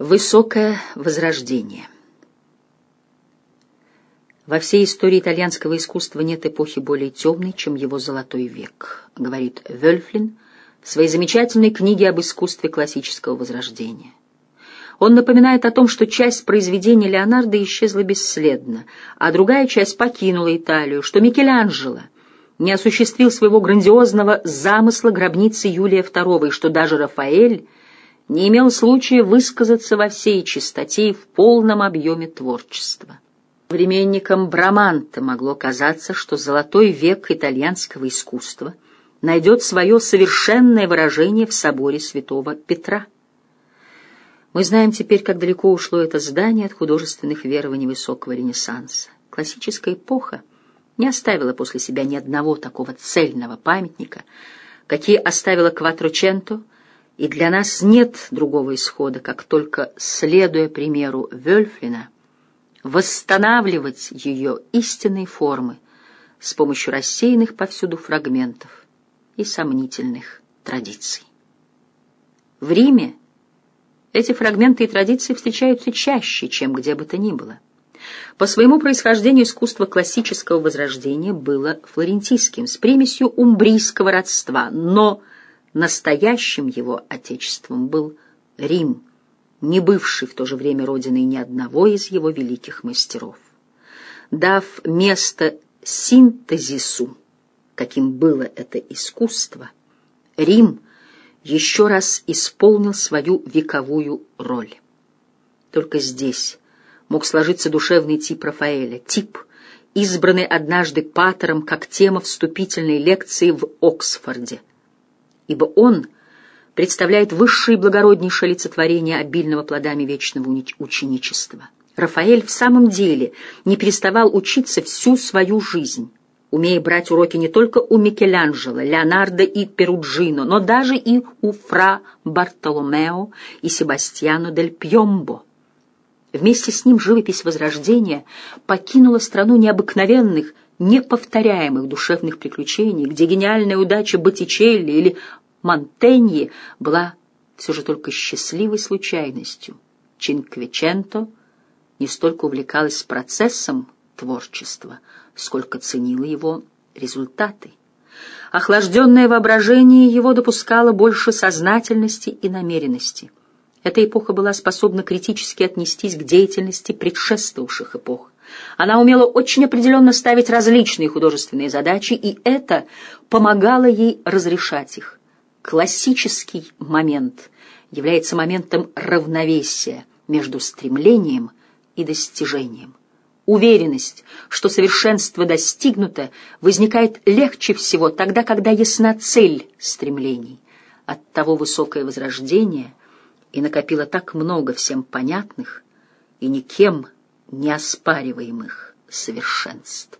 Высокое возрождение Во всей истории итальянского искусства нет эпохи более темной, чем его золотой век, говорит Вельфлин в своей замечательной книге об искусстве классического возрождения. Он напоминает о том, что часть произведений Леонардо исчезла бесследно, а другая часть покинула Италию, что Микеланджело не осуществил своего грандиозного замысла гробницы Юлия II, и что даже Рафаэль — не имел случая высказаться во всей чистоте и в полном объеме творчества. Временникам Браманта могло казаться, что золотой век итальянского искусства найдет свое совершенное выражение в соборе святого Петра. Мы знаем теперь, как далеко ушло это здание от художественных верований высокого Ренессанса. Классическая эпоха не оставила после себя ни одного такого цельного памятника, какие оставила Кватроченто — и для нас нет другого исхода, как только, следуя примеру Вельфлина, восстанавливать ее истинные формы с помощью рассеянных повсюду фрагментов и сомнительных традиций. В Риме эти фрагменты и традиции встречаются чаще, чем где бы то ни было. По своему происхождению искусство классического возрождения было флорентийским, с примесью умбрийского родства, но Настоящим его отечеством был Рим, не бывший в то же время родиной ни одного из его великих мастеров. Дав место синтезису, каким было это искусство, Рим еще раз исполнил свою вековую роль. Только здесь мог сложиться душевный тип Рафаэля, тип, избранный однажды Паттером как тема вступительной лекции в Оксфорде — ибо он представляет высшее и благороднейшее олицетворение обильного плодами вечного ученичества. Рафаэль в самом деле не переставал учиться всю свою жизнь, умея брать уроки не только у Микеланджело, Леонардо и Перуджино, но даже и у Фра Бартоломео и Себастьяно дель Пьомбо. Вместе с ним живопись Возрождения покинула страну необыкновенных, неповторяемых душевных приключений, где гениальная удача Боттичелли или Монтеньи была все же только счастливой случайностью. Чинквиченто не столько увлекалась процессом творчества, сколько ценила его результаты. Охлажденное воображение его допускало больше сознательности и намеренности. Эта эпоха была способна критически отнестись к деятельности предшествовавших эпох. Она умела очень определенно ставить различные художественные задачи, и это помогало ей разрешать их. Классический момент является моментом равновесия между стремлением и достижением. Уверенность, что совершенство достигнуто, возникает легче всего тогда, когда ясна цель стремлений. От того высокое возрождение и накопило так много всем понятных и никем неоспариваемых совершенств.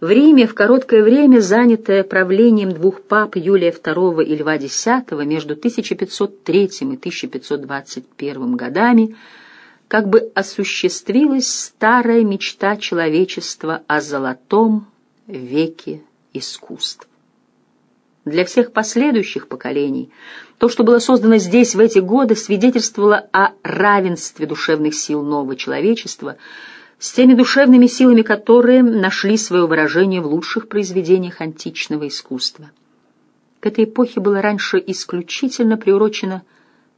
В Риме в короткое время, занятое правлением двух пап Юлия II и Льва X между 1503 и 1521 годами, как бы осуществилась старая мечта человечества о золотом веке искусств. Для всех последующих поколений то, что было создано здесь в эти годы, свидетельствовало о равенстве душевных сил нового человечества – с теми душевными силами, которые нашли свое выражение в лучших произведениях античного искусства. К этой эпохе было раньше исключительно приурочено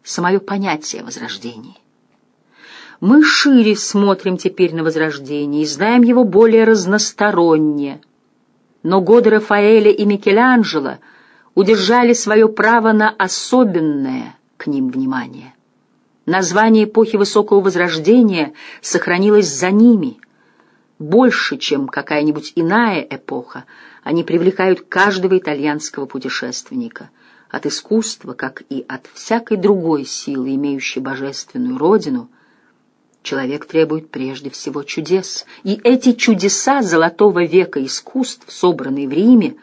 самое понятие возрождения. Мы шире смотрим теперь на возрождение и знаем его более разносторонне. Но годы Рафаэля и Микеланджело удержали свое право на особенное к ним внимание. Название эпохи Высокого Возрождения сохранилось за ними. Больше, чем какая-нибудь иная эпоха, они привлекают каждого итальянского путешественника. От искусства, как и от всякой другой силы, имеющей божественную родину, человек требует прежде всего чудес. И эти чудеса золотого века искусств, собранные в Риме,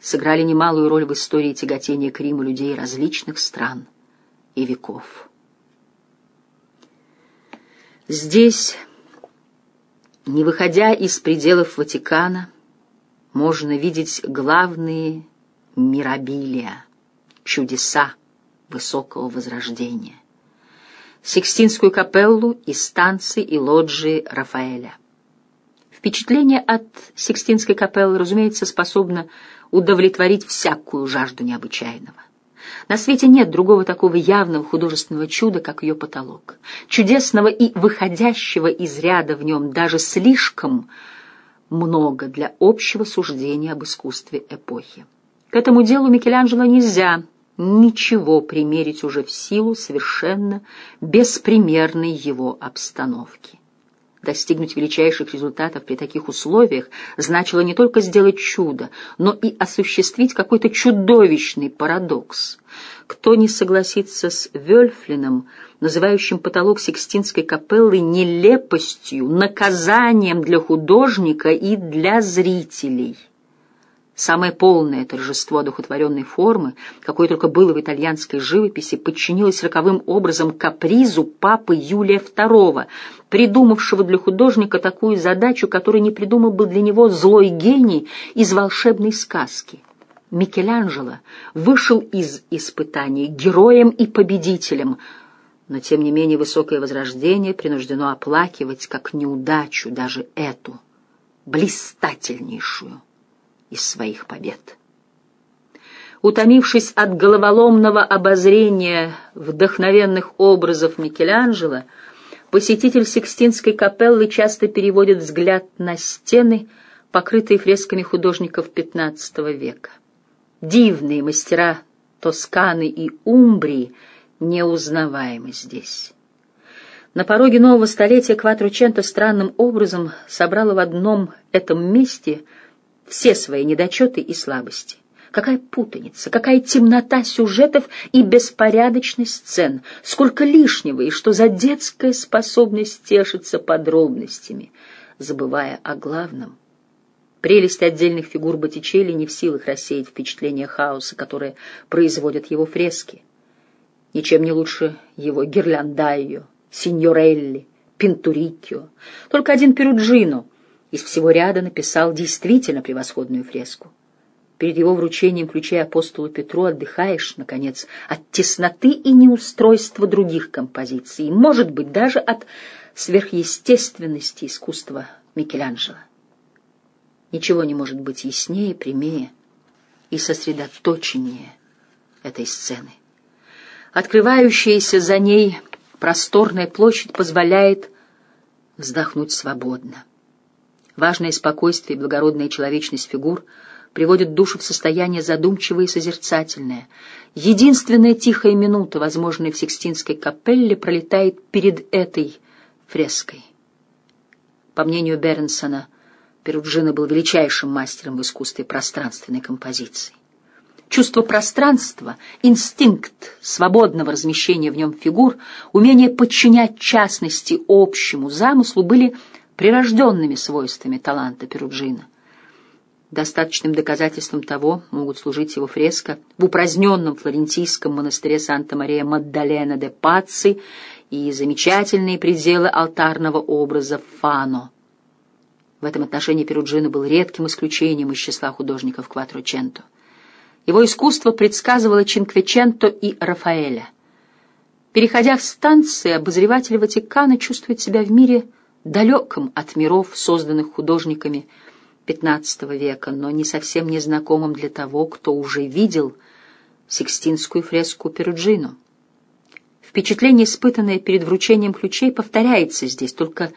сыграли немалую роль в истории тяготения к Риму людей различных стран и веков. Здесь, не выходя из пределов Ватикана, можно видеть главные мирабилия, чудеса высокого возрождения. Сикстинскую капеллу и станции и лоджии Рафаэля. Впечатление от Сикстинской капеллы, разумеется, способно удовлетворить всякую жажду необычайного. На свете нет другого такого явного художественного чуда, как ее потолок. Чудесного и выходящего из ряда в нем даже слишком много для общего суждения об искусстве эпохи. К этому делу Микеланджело нельзя ничего примерить уже в силу совершенно беспримерной его обстановки. Достигнуть величайших результатов при таких условиях значило не только сделать чудо, но и осуществить какой-то чудовищный парадокс. Кто не согласится с Вельфлином, называющим потолок Сикстинской капеллы нелепостью, наказанием для художника и для зрителей? Самое полное торжество одухотворенной формы, какое только было в итальянской живописи, подчинилось роковым образом капризу папы Юлия II, придумавшего для художника такую задачу, которую не придумал бы для него злой гений из волшебной сказки. Микеланджело вышел из испытаний героем и победителем, но тем не менее высокое возрождение принуждено оплакивать как неудачу даже эту, блистательнейшую из своих побед. Утомившись от головоломного обозрения вдохновенных образов Микеланджело, посетитель Сикстинской капеллы часто переводит взгляд на стены, покрытые фресками художников XV века. Дивные мастера Тосканы и Умбрии неузнаваемы здесь. На пороге нового столетия Кватрученто странным образом собрала в одном этом месте – все свои недочеты и слабости. Какая путаница, какая темнота сюжетов и беспорядочность сцен, сколько лишнего и что за детская способность тешиться подробностями, забывая о главном. Прелесть отдельных фигур Боттичелли не в силах рассеять впечатление хаоса, которое производят его фрески. Ничем не лучше его Гирляндайо, Синьорелли, Пинтурикио. Только один Перуджино — из всего ряда написал действительно превосходную фреску. Перед его вручением ключей апостолу Петру отдыхаешь, наконец, от тесноты и неустройства других композиций, может быть, даже от сверхъестественности искусства Микеланджело. Ничего не может быть яснее, прямее и сосредоточеннее этой сцены. Открывающаяся за ней просторная площадь позволяет вздохнуть свободно. Важное спокойствие и благородная человечность фигур приводят душу в состояние задумчивое и созерцательное. Единственная тихая минута, возможная в Сикстинской капелле, пролетает перед этой фреской. По мнению Бернсона, Перуджино был величайшим мастером в искусстве пространственной композиции. Чувство пространства, инстинкт свободного размещения в нем фигур, умение подчинять частности общему замыслу были прирожденными свойствами таланта Перуджина. Достаточным доказательством того могут служить его фреска в упраздненном флорентийском монастыре Санта-Мария-Маддалена де Паци и замечательные пределы алтарного образа Фано. В этом отношении Перуджино был редким исключением из числа художников Кватроченто. Его искусство предсказывало Чинквеченто и Рафаэля. Переходя в станции, обозреватель Ватикана чувствует себя в мире – далеком от миров, созданных художниками XV века, но не совсем незнакомым для того, кто уже видел Сикстинскую фреску Перуджино. Впечатление, испытанное перед вручением ключей, повторяется здесь, только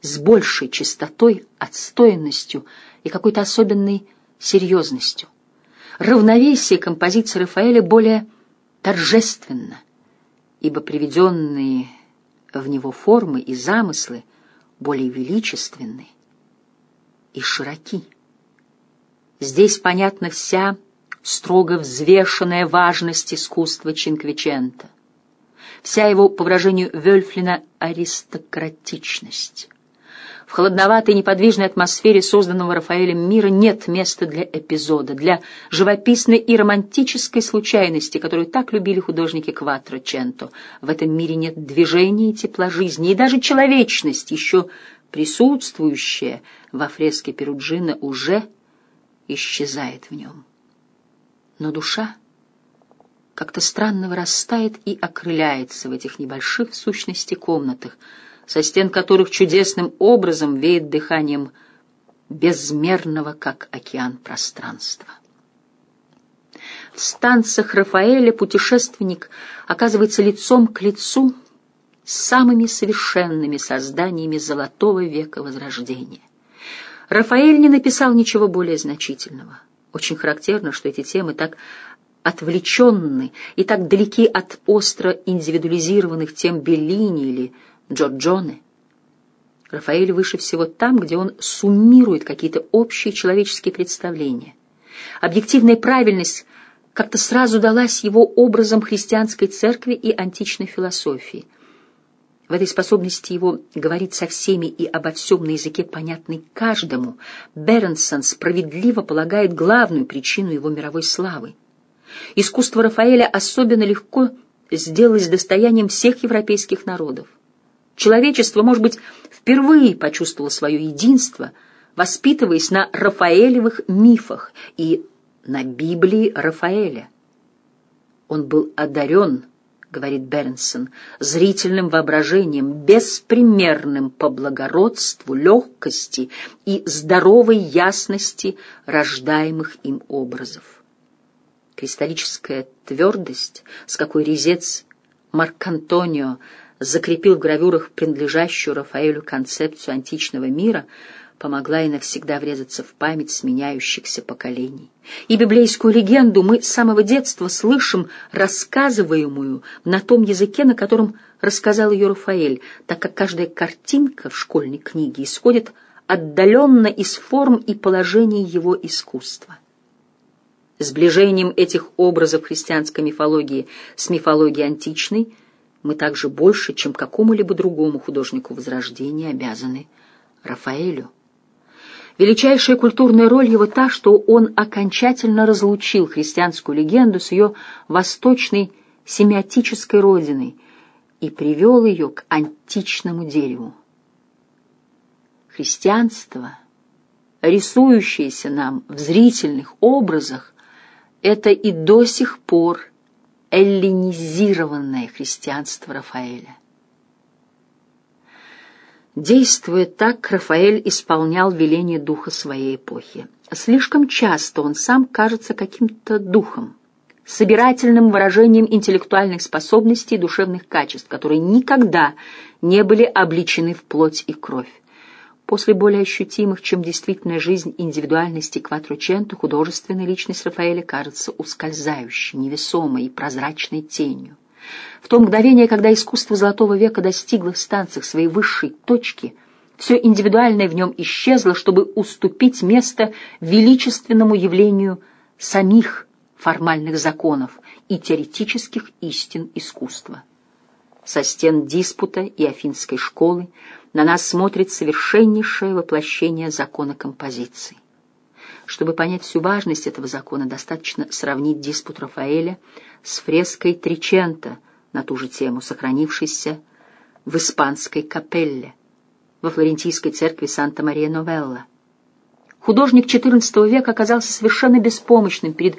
с большей чистотой, отстоянностью и какой-то особенной серьезностью. Равновесие композиции Рафаэля более торжественно, ибо приведенные в него формы и замыслы более величественны и широки. Здесь понятна вся строго взвешенная важность искусства Чинквичента, вся его, по выражению Вельфлина, аристократичность. В холодноватой неподвижной атмосфере созданного Рафаэлем мира нет места для эпизода, для живописной и романтической случайности, которую так любили художники Кватроченто. В этом мире нет движения и тепла жизни, и даже человечность, еще присутствующая во фреске Перуджина, уже исчезает в нем. Но душа, как-то странно вырастает и окрыляется в этих небольших в сущности комнатах, со стен которых чудесным образом веет дыханием безмерного, как океан, пространства. В станциях Рафаэля путешественник оказывается лицом к лицу с самыми совершенными созданиями золотого века Возрождения. Рафаэль не написал ничего более значительного. Очень характерно, что эти темы так отвлеченны и так далеки от остро индивидуализированных тем Беллини или Джорджоне. Рафаэль выше всего там, где он суммирует какие-то общие человеческие представления. Объективная правильность как-то сразу далась его образом христианской церкви и античной философии. В этой способности его говорить со всеми и обо всем на языке, понятный каждому, Беренсон справедливо полагает главную причину его мировой славы. Искусство Рафаэля особенно легко сделалось достоянием всех европейских народов. Человечество, может быть, впервые почувствовало свое единство, воспитываясь на Рафаэлевых мифах и на Библии Рафаэля. Он был одарен, говорит Бернсон, зрительным воображением, беспримерным по благородству, легкости и здоровой ясности рождаемых им образов. Кристаллическая твердость, с какой резец Марк Антонио закрепил в гравюрах принадлежащую Рафаэлю концепцию античного мира, помогла и навсегда врезаться в память сменяющихся поколений. И библейскую легенду мы с самого детства слышим рассказываемую на том языке, на котором рассказал ее Рафаэль, так как каждая картинка в школьной книге исходит отдаленно из форм и положений его искусства. Сближением этих образов христианской мифологии с мифологией античной мы также больше, чем какому-либо другому художнику Возрождения, обязаны Рафаэлю. Величайшая культурная роль его та, что он окончательно разлучил христианскую легенду с ее восточной семиотической родиной и привел ее к античному дереву. Христианство, рисующееся нам в зрительных образах, это и до сих пор эллинизированное христианство Рафаэля. Действуя так, Рафаэль исполнял веление духа своей эпохи. Слишком часто он сам кажется каким-то духом, собирательным выражением интеллектуальных способностей и душевных качеств, которые никогда не были обличены в плоть и кровь. После более ощутимых, чем действительная жизнь индивидуальности Кватрученто, художественная личность Рафаэля кажется ускользающей, невесомой и прозрачной тенью. В то мгновение, когда искусство Золотого века достигло в станциях своей высшей точки, все индивидуальное в нем исчезло, чтобы уступить место величественному явлению самих формальных законов и теоретических истин искусства. Со стен диспута и афинской школы на нас смотрит совершеннейшее воплощение закона композиции. Чтобы понять всю важность этого закона, достаточно сравнить диспут Рафаэля с фреской Тричента на ту же тему, сохранившейся в испанской капелле во флорентийской церкви Санта-Мария-Новелла. Художник XIV века оказался совершенно беспомощным перед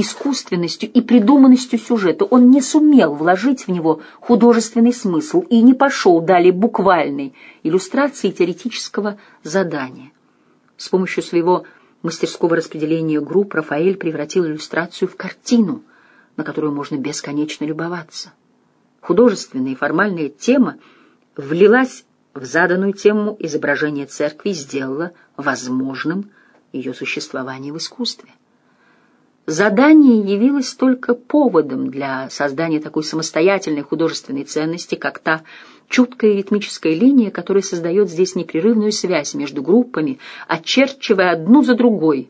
искусственностью и придуманностью сюжета. Он не сумел вложить в него художественный смысл и не пошел далее буквальной иллюстрации теоретического задания. С помощью своего мастерского распределения групп Рафаэль превратил иллюстрацию в картину, на которую можно бесконечно любоваться. Художественная и формальная тема влилась в заданную тему изображения церкви сделала возможным ее существование в искусстве. Задание явилось только поводом для создания такой самостоятельной художественной ценности, как та чуткая ритмическая линия, которая создает здесь непрерывную связь между группами, очерчивая одну за другой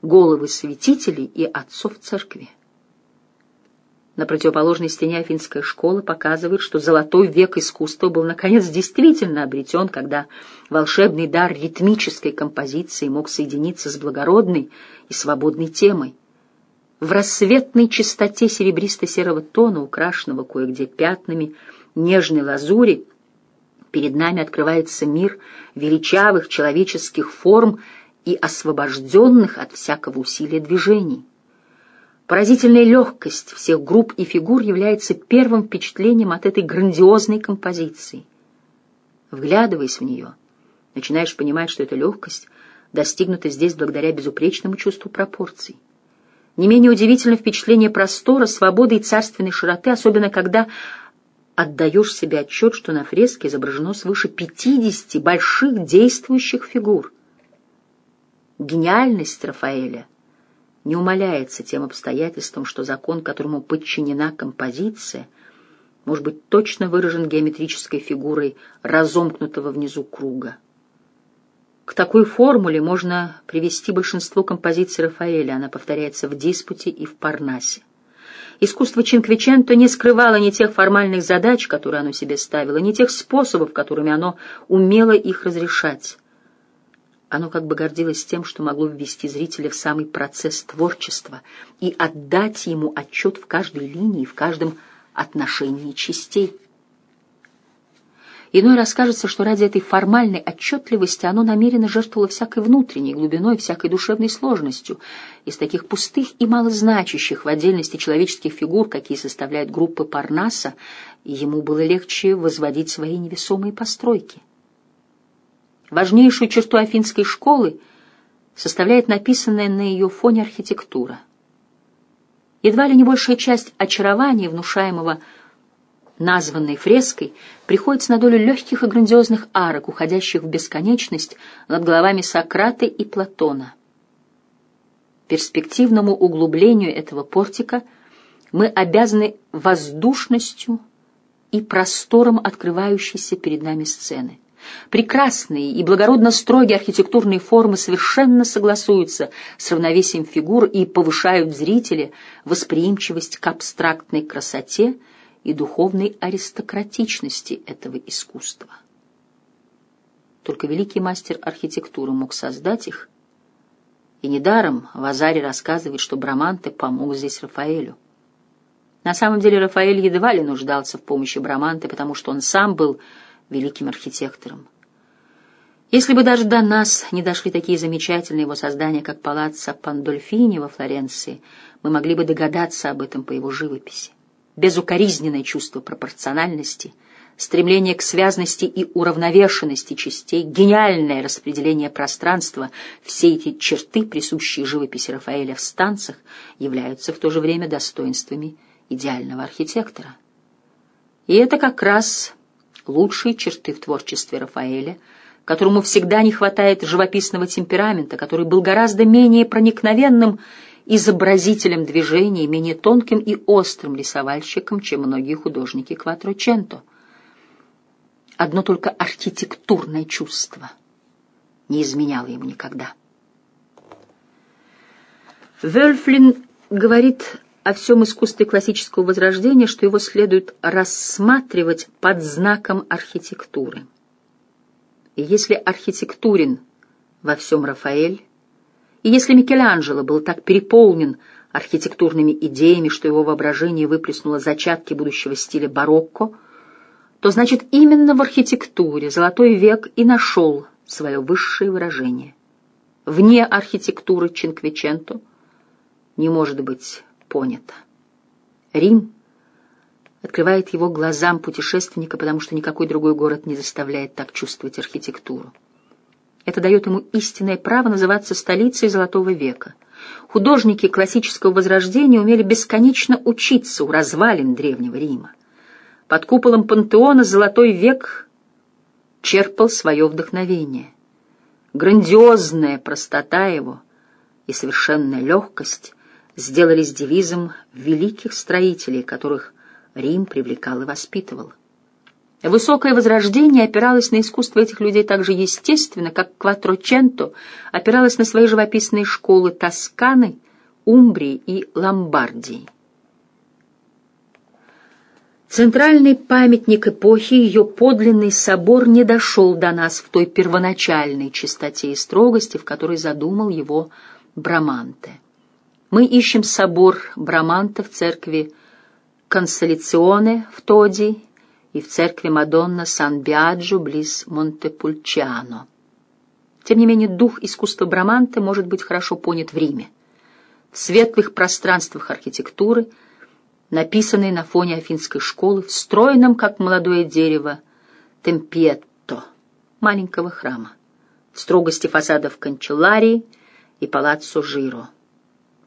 головы святителей и отцов церкви. На противоположной стене Афинская школа показывает, что золотой век искусства был наконец действительно обретен, когда волшебный дар ритмической композиции мог соединиться с благородной и свободной темой. В рассветной чистоте серебристо-серого тона, украшенного кое-где пятнами нежной лазури, перед нами открывается мир величавых человеческих форм и освобожденных от всякого усилия движений. Поразительная легкость всех групп и фигур является первым впечатлением от этой грандиозной композиции. Вглядываясь в нее, начинаешь понимать, что эта легкость достигнута здесь благодаря безупречному чувству пропорций. Не менее удивительно впечатление простора, свободы и царственной широты, особенно когда отдаешь себе отчет, что на фреске изображено свыше 50 больших действующих фигур. Гениальность Рафаэля не умаляется тем обстоятельством, что закон, которому подчинена композиция, может быть точно выражен геометрической фигурой разомкнутого внизу круга. К такой формуле можно привести большинство композиций Рафаэля, она повторяется в «Диспуте» и в «Парнасе». Искусство Чинквиченто не скрывало ни тех формальных задач, которые оно себе ставило, ни тех способов, которыми оно умело их разрешать. Оно как бы гордилось тем, что могло ввести зрителя в самый процесс творчества и отдать ему отчет в каждой линии, в каждом отношении частей. Иной раз кажется, что ради этой формальной отчетливости оно намеренно жертвовало всякой внутренней глубиной, всякой душевной сложностью. Из таких пустых и малозначащих в отдельности человеческих фигур, какие составляют группы Парнаса, ему было легче возводить свои невесомые постройки. Важнейшую черту афинской школы составляет написанная на ее фоне архитектура. Едва ли не большая часть очарования, внушаемого названной фреской, приходится на долю легких и грандиозных арок, уходящих в бесконечность над головами Сократа и Платона. Перспективному углублению этого портика мы обязаны воздушностью и простором открывающейся перед нами сцены. Прекрасные и благородно строгие архитектурные формы совершенно согласуются с равновесием фигур и повышают в восприимчивость к абстрактной красоте и духовной аристократичности этого искусства. Только великий мастер архитектуры мог создать их, и недаром Вазари рассказывает, что Браманте помог здесь Рафаэлю. На самом деле Рафаэль едва ли нуждался в помощи Браманте, потому что он сам был великим архитектором. Если бы даже до нас не дошли такие замечательные его создания, как палаццо Пандольфини во Флоренции, мы могли бы догадаться об этом по его живописи безукоризненное чувство пропорциональности, стремление к связности и уравновешенности частей, гениальное распределение пространства, все эти черты, присущие живописи Рафаэля в станцах, являются в то же время достоинствами идеального архитектора. И это как раз лучшие черты в творчестве Рафаэля, которому всегда не хватает живописного темперамента, который был гораздо менее проникновенным изобразителем движений, менее тонким и острым рисовальщиком, чем многие художники Кватроченто. Одно только архитектурное чувство не изменяло ему никогда. Вельфлин говорит о всем искусстве классического возрождения, что его следует рассматривать под знаком архитектуры. И если архитектурен во всем Рафаэль, и если Микеланджело был так переполнен архитектурными идеями, что его воображение выплеснуло зачатки будущего стиля барокко, то значит именно в архитектуре Золотой век и нашел свое высшее выражение. Вне архитектуры Чинквиченто не может быть понято. Рим открывает его глазам путешественника, потому что никакой другой город не заставляет так чувствовать архитектуру. Это дает ему истинное право называться столицей Золотого века. Художники классического возрождения умели бесконечно учиться у развалин Древнего Рима. Под куполом пантеона Золотой век черпал свое вдохновение. Грандиозная простота его и совершенная легкость сделались девизом великих строителей, которых Рим привлекал и воспитывал. Высокое возрождение опиралось на искусство этих людей так же естественно, как Кватроченто опиралось на свои живописные школы Тосканы, Умбрии и Ломбардии. Центральный памятник эпохи, ее подлинный собор не дошел до нас в той первоначальной чистоте и строгости, в которой задумал его Браманте. Мы ищем собор Браманте в церкви Консолиционе в Тоди и в церкви Мадонна Сан-Биаджо близ Монтепульчиано. Тем не менее, дух искусства Браманте может быть хорошо понят в Риме. в светлых пространствах архитектуры, написанной на фоне афинской школы, в стройном, как молодое дерево, темпьетто, маленького храма, в строгости фасадов канцелярии и палаццо Жиро.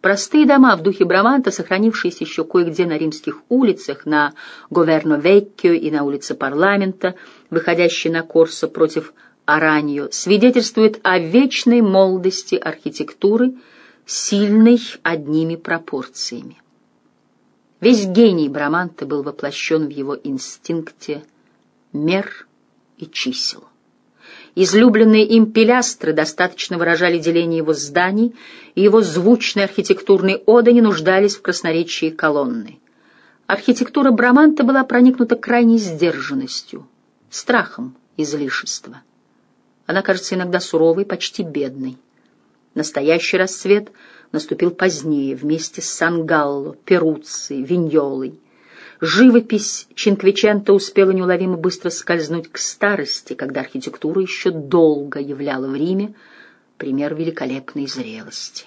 Простые дома в духе Браманта, сохранившиеся еще кое-где на римских улицах, на Говерно-Веккио и на улице Парламента, выходящие на Корсо против Араньо, свидетельствуют о вечной молодости архитектуры, сильной одними пропорциями. Весь гений Браманта был воплощен в его инстинкте мер и чисел. Излюбленные им пилястры достаточно выражали деление его зданий, и его звучные архитектурные оды не нуждались в красноречии колонны. Архитектура Браманта была проникнута крайней сдержанностью, страхом излишества. Она кажется иногда суровой, почти бедной. Настоящий расцвет наступил позднее, вместе с Сангалло, Перуцци, Виньолой. Живопись Чинквичента успела неуловимо быстро скользнуть к старости, когда архитектура еще долго являла в Риме пример великолепной зрелости.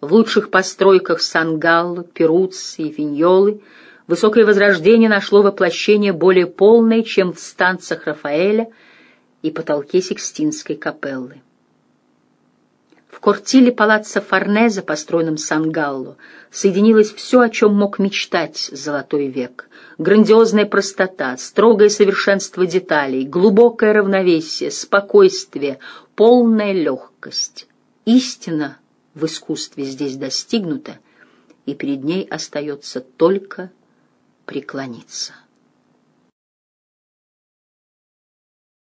В лучших постройках Сан-Галло, Перуцци и Виньолы высокое возрождение нашло воплощение более полное, чем в станциях Рафаэля и потолке Сикстинской капеллы. В кортиле палаццо Форнезе, построенном Сан-Галло, соединилось все, о чем мог мечтать Золотой век. Грандиозная простота, строгое совершенство деталей, глубокое равновесие, спокойствие, полная легкость. Истина в искусстве здесь достигнута, и перед ней остается только преклониться.